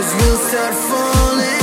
Cause we'll start falling.